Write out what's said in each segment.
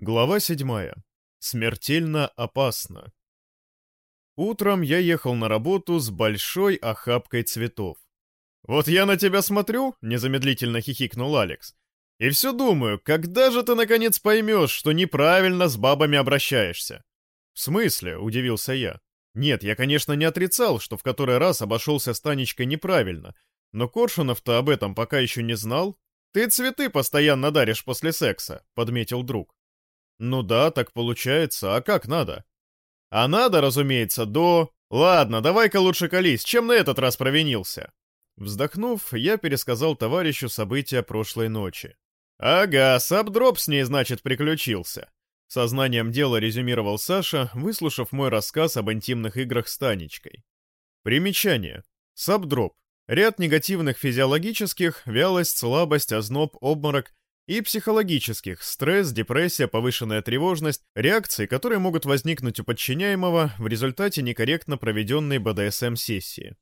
Глава седьмая. Смертельно опасно. Утром я ехал на работу с большой охапкой цветов. «Вот я на тебя смотрю», — незамедлительно хихикнул Алекс, «и все думаю, когда же ты наконец поймешь, что неправильно с бабами обращаешься?» «В смысле?» — удивился я. «Нет, я, конечно, не отрицал, что в который раз обошелся с Танечкой неправильно, но Коршунов-то об этом пока еще не знал. Ты цветы постоянно даришь после секса», — подметил друг. Ну да, так получается. А как надо? А надо, разумеется, до... Ладно, давай-ка лучше колись, чем на этот раз провинился? Вздохнув, я пересказал товарищу события прошлой ночи. «Ага, сабдроп с ней, значит, приключился». Сознанием дела резюмировал Саша, выслушав мой рассказ об интимных играх с Танечкой. Примечание. Сабдроп. Ряд негативных физиологических, вялость, слабость, озноб, обморок и психологических – стресс, депрессия, повышенная тревожность, реакции, которые могут возникнуть у подчиняемого в результате некорректно проведенной БДСМ-сессии.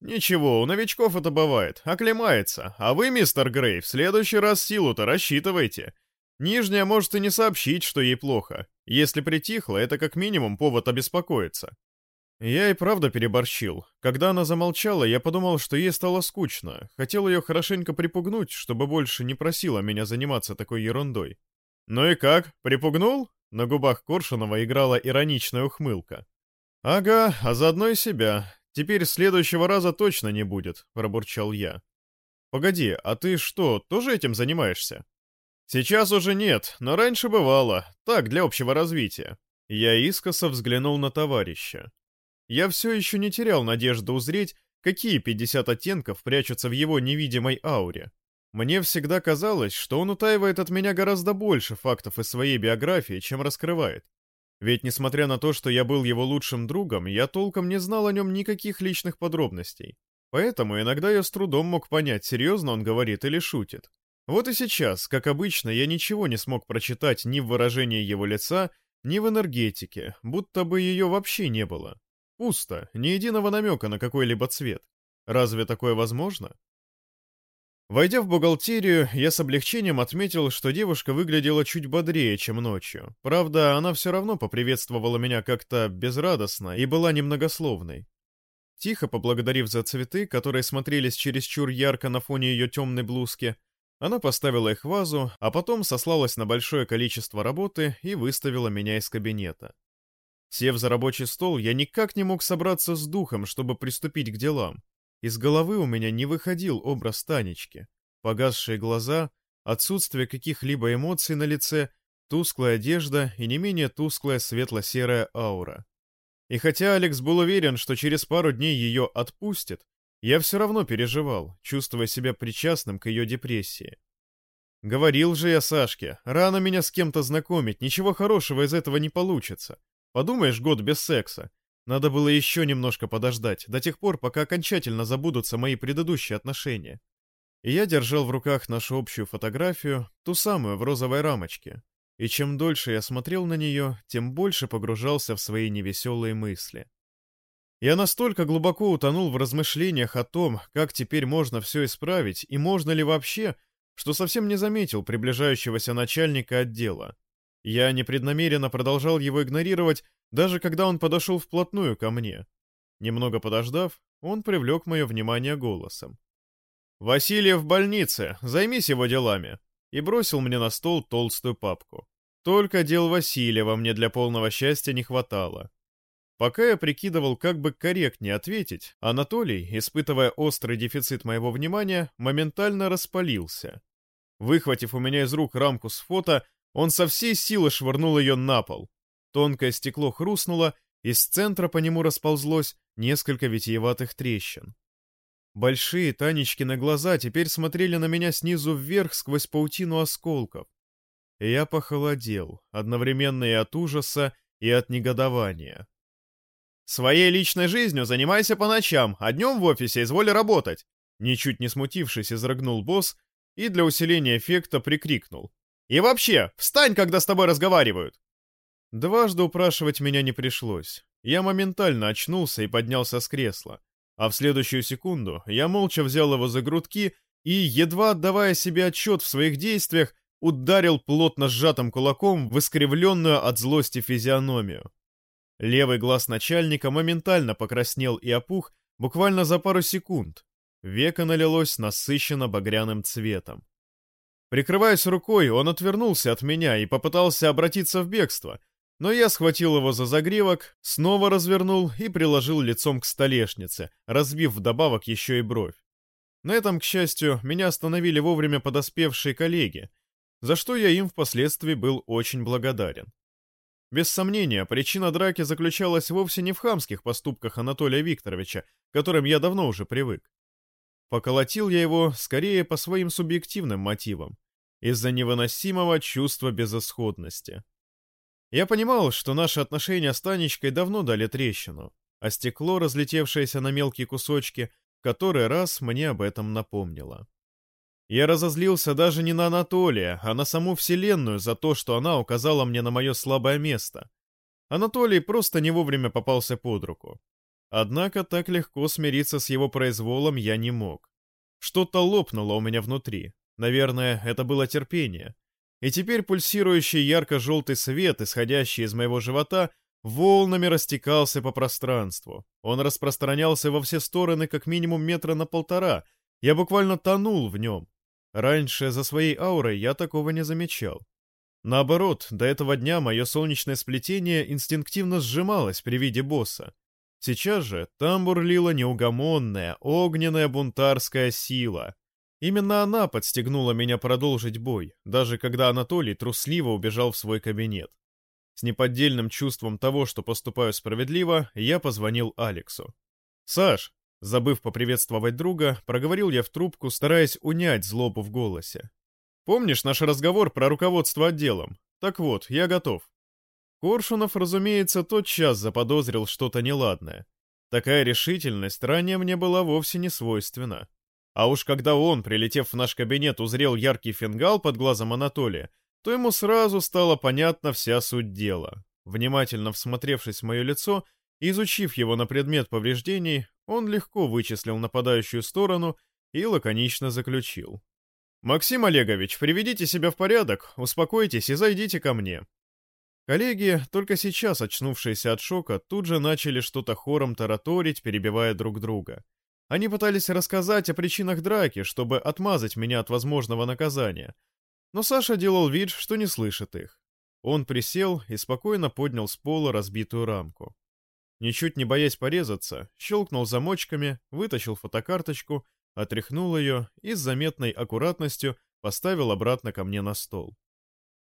Ничего, у новичков это бывает, оклемается, а вы, мистер Грей, в следующий раз силу-то рассчитывайте. Нижняя может и не сообщить, что ей плохо. Если притихло, это как минимум повод обеспокоиться. Я и правда переборщил. Когда она замолчала, я подумал, что ей стало скучно. Хотел ее хорошенько припугнуть, чтобы больше не просила меня заниматься такой ерундой. «Ну и как, припугнул?» На губах Коршунова играла ироничная ухмылка. «Ага, а заодно и себя. Теперь следующего раза точно не будет», — пробурчал я. «Погоди, а ты что, тоже этим занимаешься?» «Сейчас уже нет, но раньше бывало. Так, для общего развития». Я искоса взглянул на товарища. Я все еще не терял надежды узреть, какие 50 оттенков прячутся в его невидимой ауре. Мне всегда казалось, что он утаивает от меня гораздо больше фактов из своей биографии, чем раскрывает. Ведь, несмотря на то, что я был его лучшим другом, я толком не знал о нем никаких личных подробностей. Поэтому иногда я с трудом мог понять, серьезно он говорит или шутит. Вот и сейчас, как обычно, я ничего не смог прочитать ни в выражении его лица, ни в энергетике, будто бы ее вообще не было. Пусто, ни единого намека на какой-либо цвет. Разве такое возможно? Войдя в бухгалтерию, я с облегчением отметил, что девушка выглядела чуть бодрее, чем ночью. Правда, она все равно поприветствовала меня как-то безрадостно и была немногословной. Тихо поблагодарив за цветы, которые смотрелись чересчур ярко на фоне ее темной блузки, она поставила их в вазу, а потом сослалась на большое количество работы и выставила меня из кабинета. Сев за рабочий стол, я никак не мог собраться с духом, чтобы приступить к делам. Из головы у меня не выходил образ Танечки. Погасшие глаза, отсутствие каких-либо эмоций на лице, тусклая одежда и не менее тусклая светло-серая аура. И хотя Алекс был уверен, что через пару дней ее отпустит, я все равно переживал, чувствуя себя причастным к ее депрессии. Говорил же я Сашке, рано меня с кем-то знакомить, ничего хорошего из этого не получится. Подумаешь, год без секса. Надо было еще немножко подождать, до тех пор, пока окончательно забудутся мои предыдущие отношения. И я держал в руках нашу общую фотографию, ту самую в розовой рамочке. И чем дольше я смотрел на нее, тем больше погружался в свои невеселые мысли. Я настолько глубоко утонул в размышлениях о том, как теперь можно все исправить и можно ли вообще, что совсем не заметил приближающегося начальника отдела. Я непреднамеренно продолжал его игнорировать, даже когда он подошел вплотную ко мне. Немного подождав, он привлек мое внимание голосом. «Васильев в больнице, займись его делами!» и бросил мне на стол толстую папку. Только дел Васильева мне для полного счастья не хватало. Пока я прикидывал, как бы корректнее ответить, Анатолий, испытывая острый дефицит моего внимания, моментально распалился. Выхватив у меня из рук рамку с фото, он со всей силы швырнул ее на пол. Тонкое стекло хрустнуло, из центра по нему расползлось несколько витиеватых трещин. Большие Танечкины глаза теперь смотрели на меня снизу вверх сквозь паутину осколков. Я похолодел, одновременно и от ужаса, и от негодования. «Своей личной жизнью занимайся по ночам, а днем в офисе изволь работать!» Ничуть не смутившись, изрыгнул босс и для усиления эффекта прикрикнул. И вообще, встань, когда с тобой разговаривают!» Дважды упрашивать меня не пришлось. Я моментально очнулся и поднялся с кресла. А в следующую секунду я молча взял его за грудки и, едва отдавая себе отчет в своих действиях, ударил плотно сжатым кулаком в искривленную от злости физиономию. Левый глаз начальника моментально покраснел и опух буквально за пару секунд. Веко налилось насыщенно багряным цветом. Прикрываясь рукой, он отвернулся от меня и попытался обратиться в бегство, но я схватил его за загривок, снова развернул и приложил лицом к столешнице, разбив вдобавок еще и бровь. На этом, к счастью, меня остановили вовремя подоспевшие коллеги, за что я им впоследствии был очень благодарен. Без сомнения, причина драки заключалась вовсе не в хамских поступках Анатолия Викторовича, которым я давно уже привык. Поколотил я его скорее по своим субъективным мотивам, из-за невыносимого чувства безысходности. Я понимал, что наши отношения с Танечкой давно дали трещину, а стекло, разлетевшееся на мелкие кусочки, который раз мне об этом напомнило. Я разозлился даже не на Анатолия, а на саму Вселенную за то, что она указала мне на мое слабое место. Анатолий просто не вовремя попался под руку. Однако так легко смириться с его произволом я не мог. Что-то лопнуло у меня внутри. Наверное, это было терпение. И теперь пульсирующий ярко-желтый свет, исходящий из моего живота, волнами растекался по пространству. Он распространялся во все стороны как минимум метра на полтора. Я буквально тонул в нем. Раньше за своей аурой я такого не замечал. Наоборот, до этого дня мое солнечное сплетение инстинктивно сжималось при виде босса. Сейчас же там бурлила неугомонная, огненная бунтарская сила. Именно она подстегнула меня продолжить бой, даже когда Анатолий трусливо убежал в свой кабинет. С неподдельным чувством того, что поступаю справедливо, я позвонил Алексу. «Саш!» Забыв поприветствовать друга, проговорил я в трубку, стараясь унять злобу в голосе. «Помнишь наш разговор про руководство отделом? Так вот, я готов». Коршунов, разумеется, тотчас заподозрил что-то неладное. Такая решительность ранее мне была вовсе не свойственна. А уж когда он, прилетев в наш кабинет, узрел яркий фингал под глазом Анатолия, то ему сразу стала понятна вся суть дела. Внимательно всмотревшись в мое лицо и изучив его на предмет повреждений, он легко вычислил нападающую сторону и лаконично заключил. «Максим Олегович, приведите себя в порядок, успокойтесь и зайдите ко мне». Коллеги, только сейчас очнувшиеся от шока, тут же начали что-то хором тараторить, перебивая друг друга. Они пытались рассказать о причинах драки, чтобы отмазать меня от возможного наказания. Но Саша делал вид, что не слышит их. Он присел и спокойно поднял с пола разбитую рамку. Ничуть не боясь порезаться, щелкнул замочками, вытащил фотокарточку, отряхнул ее и с заметной аккуратностью поставил обратно ко мне на стол.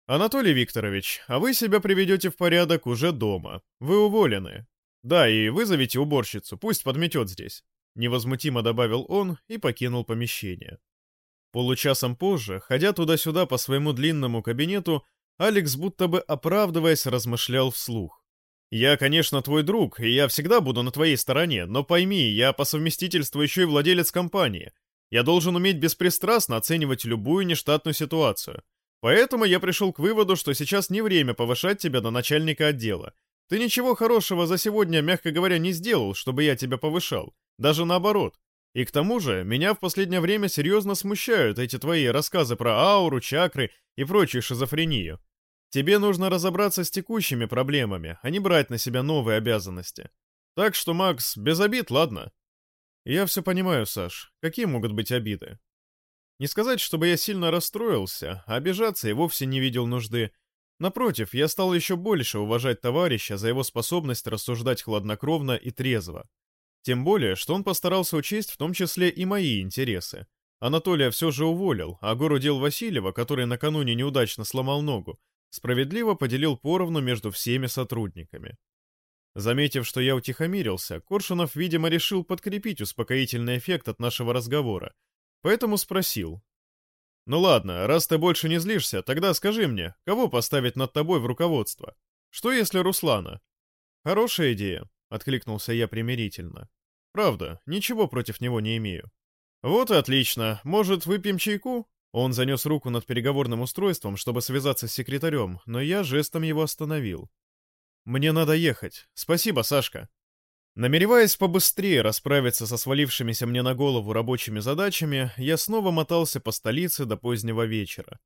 «Анатолий Викторович, а вы себя приведете в порядок уже дома. Вы уволены. Да, и вызовите уборщицу, пусть подметет здесь. Невозмутимо добавил он и покинул помещение. Получасом позже, ходя туда-сюда по своему длинному кабинету, Алекс будто бы оправдываясь размышлял вслух. «Я, конечно, твой друг, и я всегда буду на твоей стороне, но пойми, я по совместительству еще и владелец компании. Я должен уметь беспристрастно оценивать любую нештатную ситуацию. Поэтому я пришел к выводу, что сейчас не время повышать тебя до начальника отдела. Ты ничего хорошего за сегодня, мягко говоря, не сделал, чтобы я тебя повышал. Даже наоборот. И к тому же, меня в последнее время серьезно смущают эти твои рассказы про ауру, чакры и прочую шизофрению. Тебе нужно разобраться с текущими проблемами, а не брать на себя новые обязанности. Так что, Макс, без обид, ладно? Я все понимаю, Саш. Какие могут быть обиды? Не сказать, чтобы я сильно расстроился, а обижаться я вовсе не видел нужды. Напротив, я стал еще больше уважать товарища за его способность рассуждать хладнокровно и трезво. Тем более, что он постарался учесть в том числе и мои интересы. Анатолия все же уволил, а гору дел Васильева, который накануне неудачно сломал ногу, справедливо поделил поровну между всеми сотрудниками. Заметив, что я утихомирился, Коршунов, видимо, решил подкрепить успокоительный эффект от нашего разговора, поэтому спросил. «Ну ладно, раз ты больше не злишься, тогда скажи мне, кого поставить над тобой в руководство? Что если Руслана?» «Хорошая идея», — откликнулся я примирительно. Правда, ничего против него не имею. Вот и отлично. Может, выпьем чайку? Он занес руку над переговорным устройством, чтобы связаться с секретарем, но я жестом его остановил. «Мне надо ехать. Спасибо, Сашка». Намереваясь побыстрее расправиться со свалившимися мне на голову рабочими задачами, я снова мотался по столице до позднего вечера.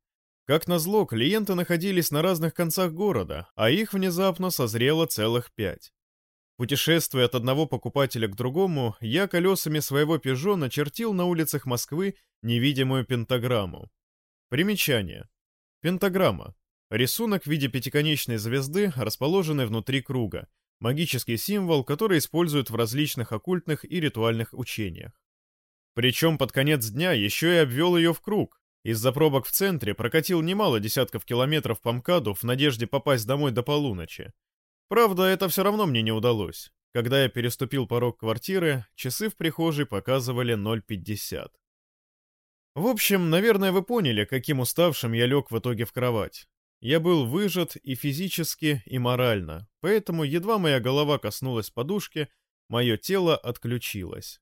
Как назло, клиенты находились на разных концах города, а их внезапно созрело целых пять. Путешествуя от одного покупателя к другому, я колесами своего «Пежо» начертил на улицах Москвы невидимую пентаграмму. Примечание. Пентаграмма. Рисунок в виде пятиконечной звезды, расположенной внутри круга. Магический символ, который используют в различных оккультных и ритуальных учениях. Причем под конец дня еще и обвел ее в круг. Из-за пробок в центре прокатил немало десятков километров по МКАДу в надежде попасть домой до полуночи. Правда, это все равно мне не удалось. Когда я переступил порог квартиры, часы в прихожей показывали 0.50. В общем, наверное, вы поняли, каким уставшим я лег в итоге в кровать. Я был выжат и физически, и морально, поэтому едва моя голова коснулась подушки, мое тело отключилось.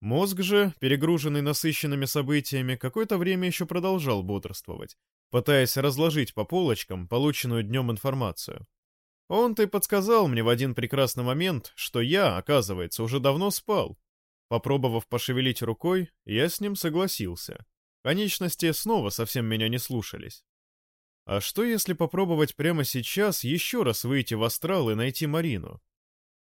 Мозг же, перегруженный насыщенными событиями, какое-то время еще продолжал бодрствовать, пытаясь разложить по полочкам полученную днем информацию. Он-то и подсказал мне в один прекрасный момент, что я, оказывается, уже давно спал, Попробовав пошевелить рукой, я с ним согласился. Конечности снова совсем меня не слушались. А что если попробовать прямо сейчас еще раз выйти в астрал и найти Марину?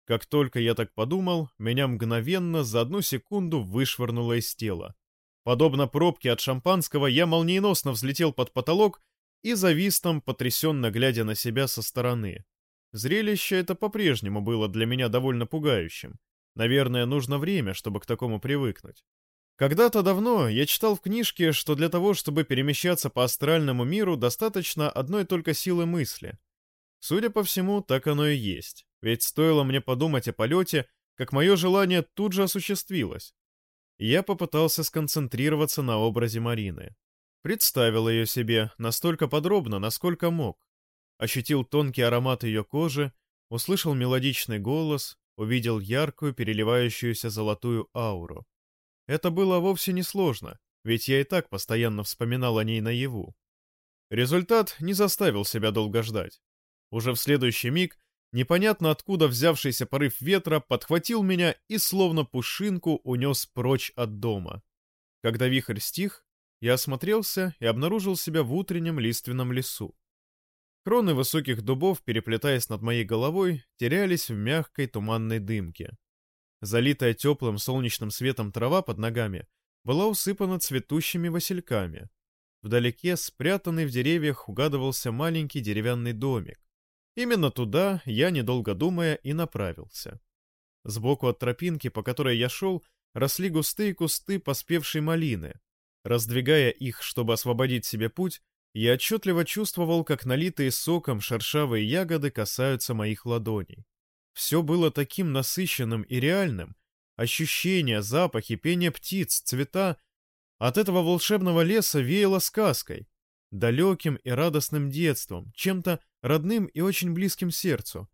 Как только я так подумал, меня мгновенно за одну секунду вышвырнуло из тела. Подобно пробке от шампанского, я молниеносно взлетел под потолок и завис там, потрясенно глядя на себя со стороны. Зрелище это по-прежнему было для меня довольно пугающим. Наверное, нужно время, чтобы к такому привыкнуть. Когда-то давно я читал в книжке, что для того, чтобы перемещаться по астральному миру, достаточно одной только силы мысли. Судя по всему, так оно и есть. Ведь стоило мне подумать о полете, как мое желание тут же осуществилось. Я попытался сконцентрироваться на образе Марины. Представил ее себе настолько подробно, насколько мог. Ощутил тонкий аромат ее кожи, услышал мелодичный голос, увидел яркую, переливающуюся золотую ауру. Это было вовсе не сложно, ведь я и так постоянно вспоминал о ней наяву. Результат не заставил себя долго ждать. Уже в следующий миг непонятно откуда взявшийся порыв ветра подхватил меня и словно пушинку унес прочь от дома. Когда вихрь стих, я осмотрелся и обнаружил себя в утреннем лиственном лесу. Кроны высоких дубов, переплетаясь над моей головой, терялись в мягкой туманной дымке. Залитая теплым солнечным светом трава под ногами была усыпана цветущими васильками. Вдалеке, спрятанный в деревьях, угадывался маленький деревянный домик. Именно туда я, недолго думая, и направился. Сбоку от тропинки, по которой я шел, росли густые кусты поспевшей малины. Раздвигая их, чтобы освободить себе путь, я отчетливо чувствовал, как налитые соком шершавые ягоды касаются моих ладоней. Все было таким насыщенным и реальным. Ощущения, запахи, пение птиц, цвета. От этого волшебного леса веяло сказкой, далеким и радостным детством, чем-то родным и очень близким сердцу.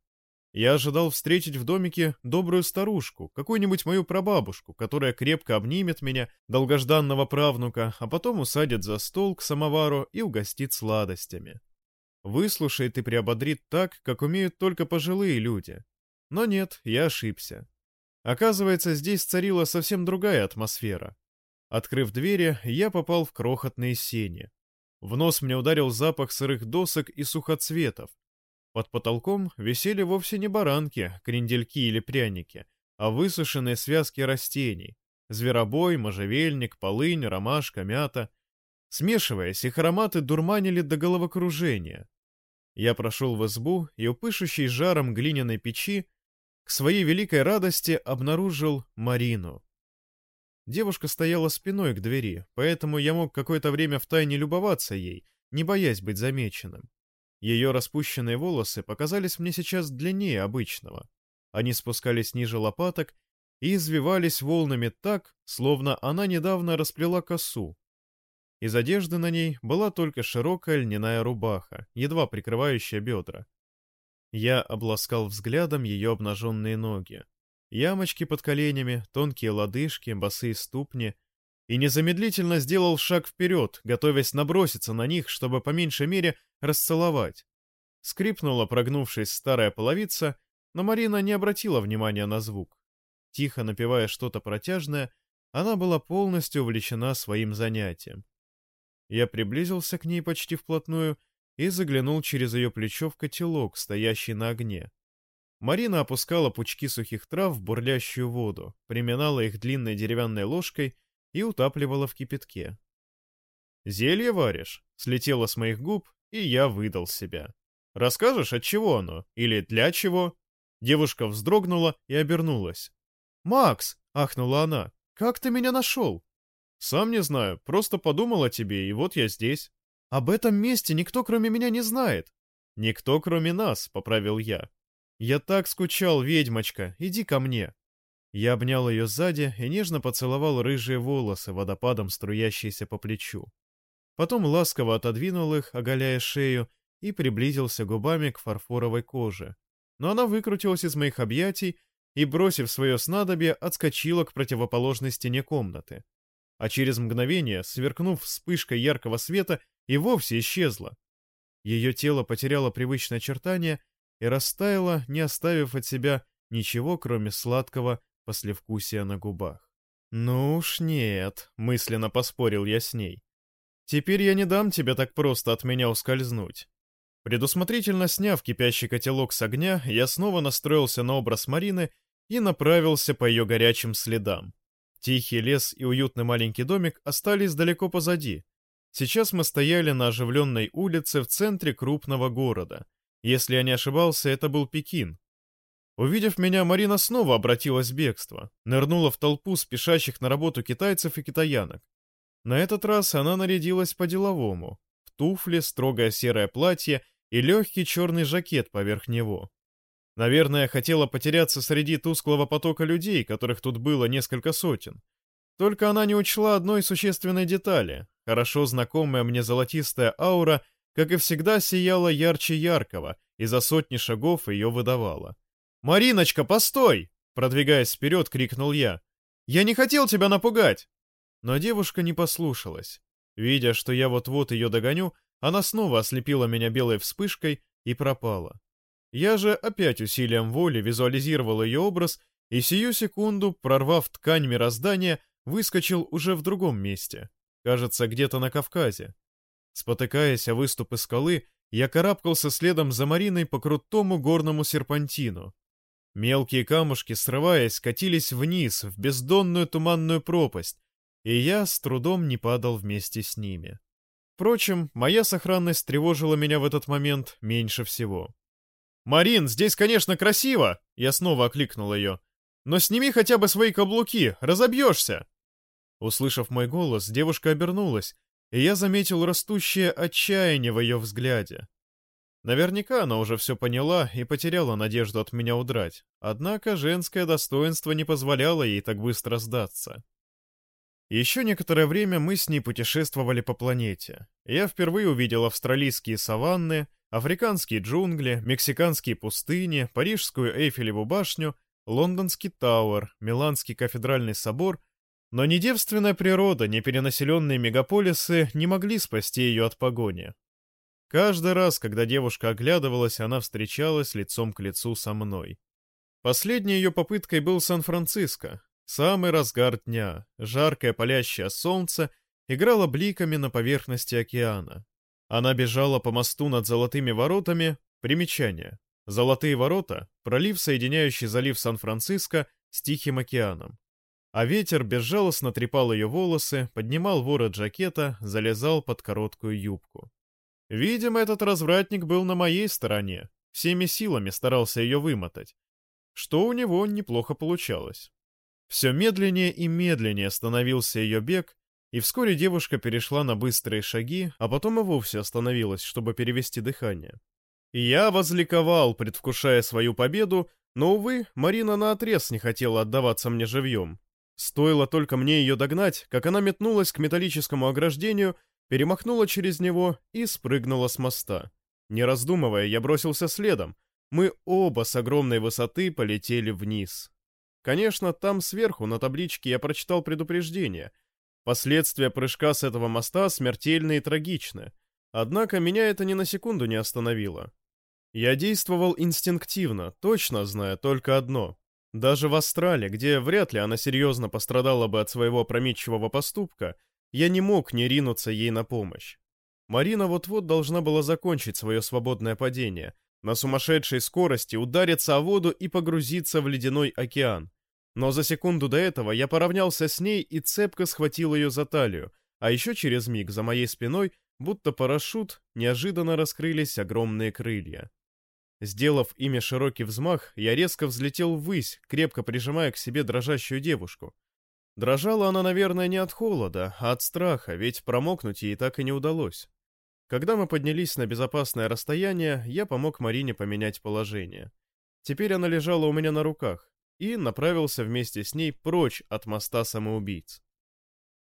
Я ожидал встретить в домике добрую старушку, какую-нибудь мою прабабушку, которая крепко обнимет меня, долгожданного правнука, а потом усадит за стол к самовару и угостит сладостями. Выслушает и приободрит так, как умеют только пожилые люди. Но нет, я ошибся. Оказывается, здесь царила совсем другая атмосфера. Открыв двери, я попал в крохотные сени. В нос мне ударил запах сырых досок и сухоцветов, под потолком висели вовсе не баранки, крендельки или пряники, а высушенные связки растений. Зверобой, можжевельник, полынь, ромашка, мята. Смешиваясь, их ароматы дурманили до головокружения. Я прошел в избу и, упышущий жаром глиняной печи, к своей великой радости обнаружил Марину. Девушка стояла спиной к двери, поэтому я мог какое-то время втайне любоваться ей, не боясь быть замеченным. Ее распущенные волосы показались мне сейчас длиннее обычного. Они спускались ниже лопаток и извивались волнами так, словно она недавно расплела косу. Из одежды на ней была только широкая льняная рубаха, едва прикрывающая бедра. Я обласкал взглядом ее обнаженные ноги. Ямочки под коленями, тонкие лодыжки, босые ступни — и незамедлительно сделал шаг вперед, готовясь наброситься на них, чтобы по меньшей мере расцеловать. Скрипнула, прогнувшись, старая половица, но Марина не обратила внимания на звук. Тихо напевая что-то протяжное, она была полностью увлечена своим занятием. Я приблизился к ней почти вплотную и заглянул через ее плечо в котелок, стоящий на огне. Марина опускала пучки сухих трав в бурлящую воду, приминала их длинной деревянной ложкой и утапливала в кипятке. «Зелье варишь?» — слетело с моих губ, и я выдал себя. «Расскажешь, от чего оно? Или для чего?» Девушка вздрогнула и обернулась. «Макс!» — ахнула она. «Как ты меня нашел?» «Сам не знаю, просто подумал о тебе, и вот я здесь». «Об этом месте никто, кроме меня, не знает». «Никто, кроме нас», — поправил я. «Я так скучал, ведьмочка, иди ко мне». Я обнял ее сзади и нежно поцеловал рыжие волосы, водопадом струящиеся по плечу. Потом ласково отодвинул их, оголяя шею, и приблизился губами к фарфоровой коже. Но она выкрутилась из моих объятий и, бросив свое снадобье, отскочила к противоположной стене комнаты. А через мгновение, сверкнув вспышкой яркого света, и вовсе исчезла. Ее тело потеряло привычное очертание и растаяло, не оставив от себя ничего, кроме сладкого послевкусия на губах. «Ну уж нет», — мысленно поспорил я с ней. «Теперь я не дам тебе так просто от меня ускользнуть». Предусмотрительно сняв кипящий котелок с огня, я снова настроился на образ Марины и направился по ее горячим следам. Тихий лес и уютный маленький домик остались далеко позади. Сейчас мы стояли на оживленной улице в центре крупного города. Если я не ошибался, это был Пекин. Увидев меня, Марина снова обратилась в бегство, нырнула в толпу спешащих на работу китайцев и китаянок. На этот раз она нарядилась по-деловому, в туфли, строгое серое платье и легкий черный жакет поверх него. Наверное, хотела потеряться среди тусклого потока людей, которых тут было несколько сотен. Только она не учла одной существенной детали. Хорошо знакомая мне золотистая аура, как и всегда, сияла ярче яркого, и за сотни шагов ее выдавала. «Мариночка, постой!» Продвигаясь вперед, крикнул я. «Я не хотел тебя напугать!» Но девушка не послушалась. Видя, что я вот-вот ее догоню, она снова ослепила меня белой вспышкой и пропала. Я же опять усилием воли визуализировал ее образ и сию секунду, прорвав ткань мироздания, выскочил уже в другом месте. Кажется, где-то на Кавказе. Спотыкаясь о выступы скалы, я карабкался следом за Мариной по крутому горному серпантину. Мелкие камушки, срываясь, катились вниз, в бездонную туманную пропасть, и я с трудом не падал вместе с ними. Впрочем, моя сохранность тревожила меня в этот момент меньше всего. «Марин, здесь, конечно, красиво!» Я снова окликнул ее. «Но сними хотя бы свои каблуки, разобьешься!» Услышав мой голос, девушка обернулась, и я заметил растущее отчаяние в ее взгляде. Наверняка она уже все поняла и потеряла надежду от меня удрать, однако женское достоинство не позволяло ей так быстро сдаться. Еще некоторое время мы с ней путешествовали по планете. Я впервые увидел австралийские саванны, африканские джунгли, мексиканские пустыни, парижскую Эйфелеву башню, лондонский Тауэр, Миланский кафедральный собор, но ни девственная природа, ни перенаселенные мегаполисы не могли спасти ее от погони. Каждый раз, когда девушка оглядывалась, она встречалась лицом к лицу со мной. Последней ее попыткой был Сан-Франциско, Самый разгар дня, жаркое палящее солнце играло бликами на поверхности океана. Она бежала по мосту над золотыми воротами. Примечание. Золотые ворота — пролив, соединяющий залив Сан-Франциско с Тихим океаном. А ветер безжалостно трепал ее волосы, поднимал ворот жакета, залезал под короткую юбку. Видимо, этот развратник был на моей стороне, всеми силами старался ее вымотать, что у него неплохо получалось. Все медленнее и медленнее становился ее бег, и вскоре девушка перешла на быстрые шаги, а потом и вовсе остановилась, чтобы перевести дыхание. я возликовал, предвкушая свою победу, но, увы, Марина наотрез не хотела отдаваться мне живьем. Стоило только мне ее догнать, как она метнулась к металлическому ограждению, перемахнула через него и спрыгнула с моста. Не раздумывая, я бросился следом. Мы оба с огромной высоты полетели вниз. Конечно, там сверху на табличке я прочитал предупреждение. Последствия прыжка с этого моста смертельны и трагичны. Однако меня это ни на секунду не остановило. Я действовал инстинктивно, точно зная только одно. Даже в Астрале, где вряд ли она серьезно пострадала бы от своего опрометчивого поступка, Я не мог не ринуться ей на помощь. Марина вот-вот должна была закончить свое свободное падение, на сумасшедшей скорости удариться о воду и погрузиться в ледяной океан. Но за секунду до этого я поравнялся с ней и цепко схватил ее за талию, а еще через миг за моей спиной, будто парашют, неожиданно раскрылись огромные крылья. Сделав ими широкий взмах, я резко взлетел ввысь, крепко прижимая к себе дрожащую девушку. Дрожала она, наверное, не от холода, а от страха, ведь промокнуть ей так и не удалось. Когда мы поднялись на безопасное расстояние, я помог Марине поменять положение. Теперь она лежала у меня на руках и направился вместе с ней прочь от моста самоубийц.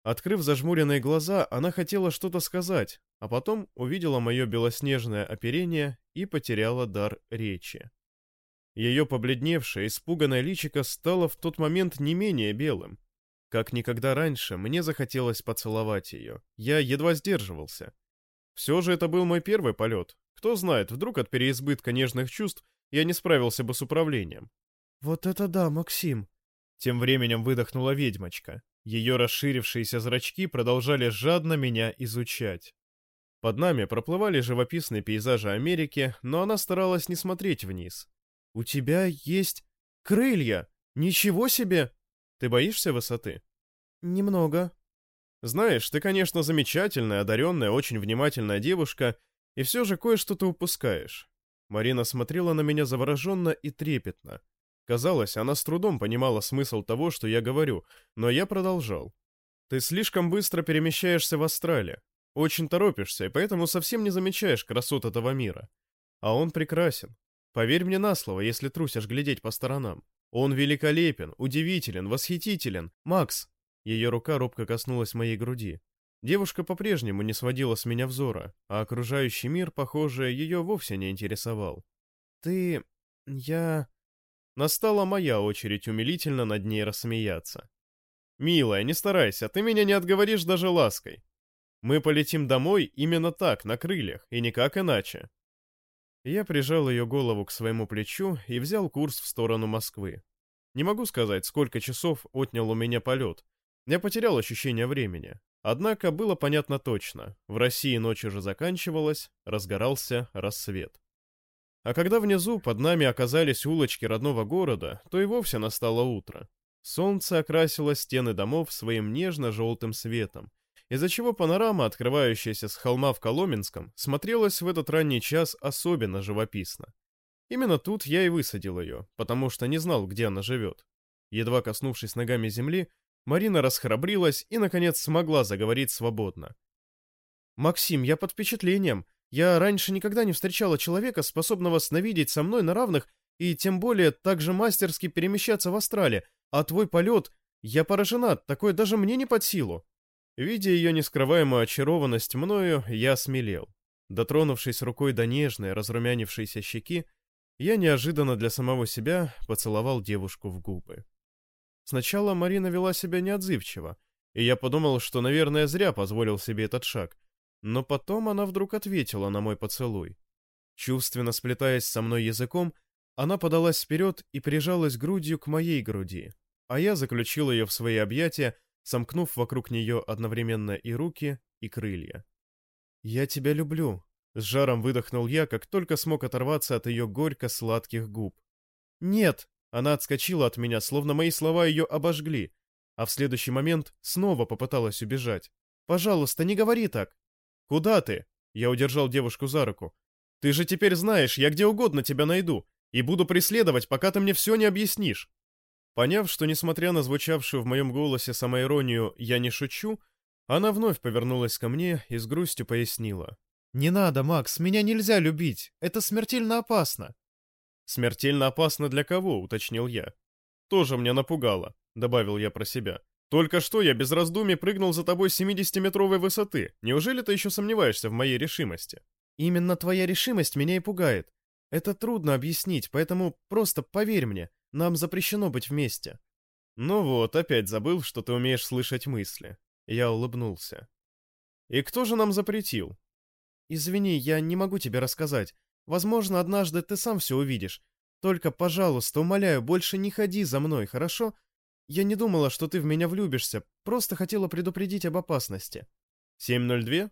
Открыв зажмуренные глаза, она хотела что-то сказать, а потом увидела мое белоснежное оперение и потеряла дар речи. Ее побледневшее, испуганное личико стало в тот момент не менее белым. Как никогда раньше, мне захотелось поцеловать ее. Я едва сдерживался. Все же это был мой первый полет. Кто знает, вдруг от переизбытка нежных чувств я не справился бы с управлением. «Вот это да, Максим!» Тем временем выдохнула ведьмочка. Ее расширившиеся зрачки продолжали жадно меня изучать. Под нами проплывали живописные пейзажи Америки, но она старалась не смотреть вниз. «У тебя есть крылья! Ничего себе!» «Ты боишься высоты?» «Немного», знаешь, ты, конечно, замечательная, одаренная, очень внимательная девушка, и все же кое-что ты упускаешь. Марина смотрела на меня завороженно и трепетно. Казалось, она с трудом понимала смысл того, что я говорю, но я продолжал. Ты слишком быстро перемещаешься в астрале. Очень торопишься, и поэтому совсем не замечаешь красот этого мира. А он прекрасен. Поверь мне на слово, если трусишь глядеть по сторонам. Он великолепен, удивителен, восхитителен. Макс, ее рука робко коснулась моей груди. Девушка по-прежнему не сводила с меня взора, а окружающий мир, похоже, ее вовсе не интересовал. «Ты... я...» Настала моя очередь умилительно над ней рассмеяться. «Милая, не старайся, ты меня не отговоришь даже лаской. Мы полетим домой именно так, на крыльях, и никак иначе». Я прижал ее голову к своему плечу и взял курс в сторону Москвы. Не могу сказать, сколько часов отнял у меня полет, я потерял ощущение времени. Однако было понятно точно, в России ночь уже заканчивалась, разгорался рассвет. А когда внизу под нами оказались улочки родного города, то и вовсе настало утро. Солнце окрасило стены домов своим нежно-желтым светом, из-за чего панорама, открывающаяся с холма в Коломенском, смотрелась в этот ранний час особенно живописно. Именно тут я и высадил ее, потому что не знал, где она живет. Едва коснувшись ногами земли, Марина расхрабрилась и, наконец, смогла заговорить свободно. «Максим, я под впечатлением. Я раньше никогда не встречала человека, способного сновидеть со мной на равных и тем более так же мастерски перемещаться в астрале, а твой полет... Я поражена, такое даже мне не под силу». Видя ее нескрываемую очарованность мною, я смелел. Дотронувшись рукой до нежной, разрумянившейся щеки, я неожиданно для самого себя поцеловал девушку в губы. Сначала Марина вела себя неотзывчиво, и я подумал, что, наверное, зря позволил себе этот шаг. Но потом она вдруг ответила на мой поцелуй. Чувственно сплетаясь со мной языком, она подалась вперед и прижалась грудью к моей груди, а я заключил ее в свои объятия, сомкнув вокруг нее одновременно и руки, и крылья. «Я тебя люблю», — с жаром выдохнул я, как только смог оторваться от ее горько-сладких губ. «Нет», она отскочила от меня, словно мои слова ее обожгли, а в следующий момент снова попыталась убежать. «Пожалуйста, не говори так!» «Куда ты?» Я удержал девушку за руку. «Ты же теперь знаешь, я где угодно тебя найду, и буду преследовать, пока ты мне все не объяснишь». Поняв, что, несмотря на звучавшую в моем голосе самоиронию «я не шучу», она вновь повернулась ко мне и с грустью пояснила. «Не надо, Макс, меня нельзя любить. Это смертельно опасно. «Смертельно опасно для кого?» — уточнил я. «Тоже мне напугало», — добавил я про себя. «Только что я без раздумий прыгнул за тобой с 70-метровой высоты. Неужели ты еще сомневаешься в моей решимости?» «Именно твоя решимость меня и пугает. Это трудно объяснить, поэтому просто поверь мне, нам запрещено быть вместе». «Ну вот, опять забыл, что ты умеешь слышать мысли». Я улыбнулся. «И кто же нам запретил?» «Извини, я не могу тебе рассказать. Возможно, однажды ты сам все увидишь. Только, пожалуйста, умоляю, больше не ходи за мной, хорошо? Я не думала, что ты в меня влюбишься, просто хотела предупредить об опасности». «702?»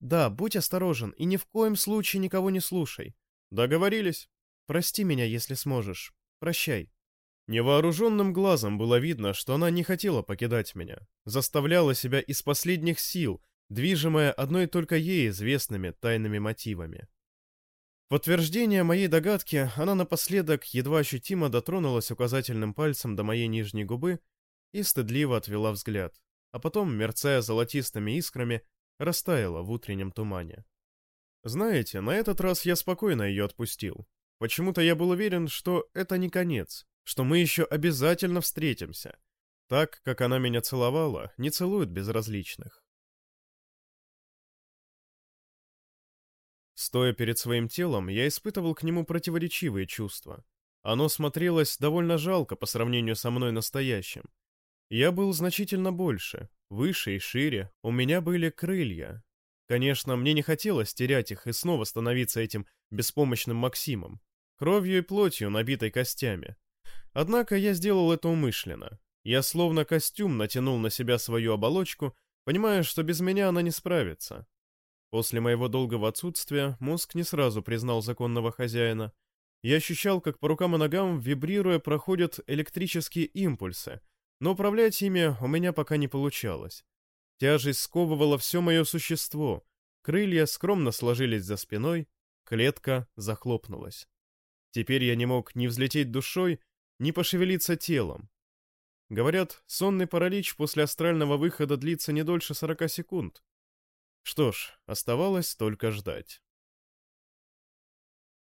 «Да, будь осторожен и ни в коем случае никого не слушай». «Договорились». «Прости меня, если сможешь. Прощай». Невооруженным глазом было видно, что она не хотела покидать меня, заставляла себя из последних сил, движимая одной только ей известными тайными мотивами. В подтверждение моей догадки, она напоследок едва ощутимо дотронулась указательным пальцем до моей нижней губы и стыдливо отвела взгляд, а потом, мерцая золотистыми искрами, растаяла в утреннем тумане. Знаете, на этот раз я спокойно ее отпустил. Почему-то я был уверен, что это не конец, что мы еще обязательно встретимся. Так, как она меня целовала, не целуют безразличных. Стоя перед своим телом, я испытывал к нему противоречивые чувства. Оно смотрелось довольно жалко по сравнению со мной настоящим. Я был значительно больше, выше и шире, у меня были крылья. Конечно, мне не хотелось терять их и снова становиться этим беспомощным Максимом, кровью и плотью, набитой костями. Однако я сделал это умышленно. Я словно костюм натянул на себя свою оболочку, понимая, что без меня она не справится. После моего долгого отсутствия мозг не сразу признал законного хозяина. Я ощущал, как по рукам и ногам, вибрируя, проходят электрические импульсы, но управлять ими у меня пока не получалось. Тяжесть сковывала все мое существо, крылья скромно сложились за спиной, клетка захлопнулась. Теперь я не мог ни взлететь душой, не пошевелиться телом. Говорят, сонный паралич после астрального выхода длится не дольше 40 секунд. Что ж, оставалось только ждать.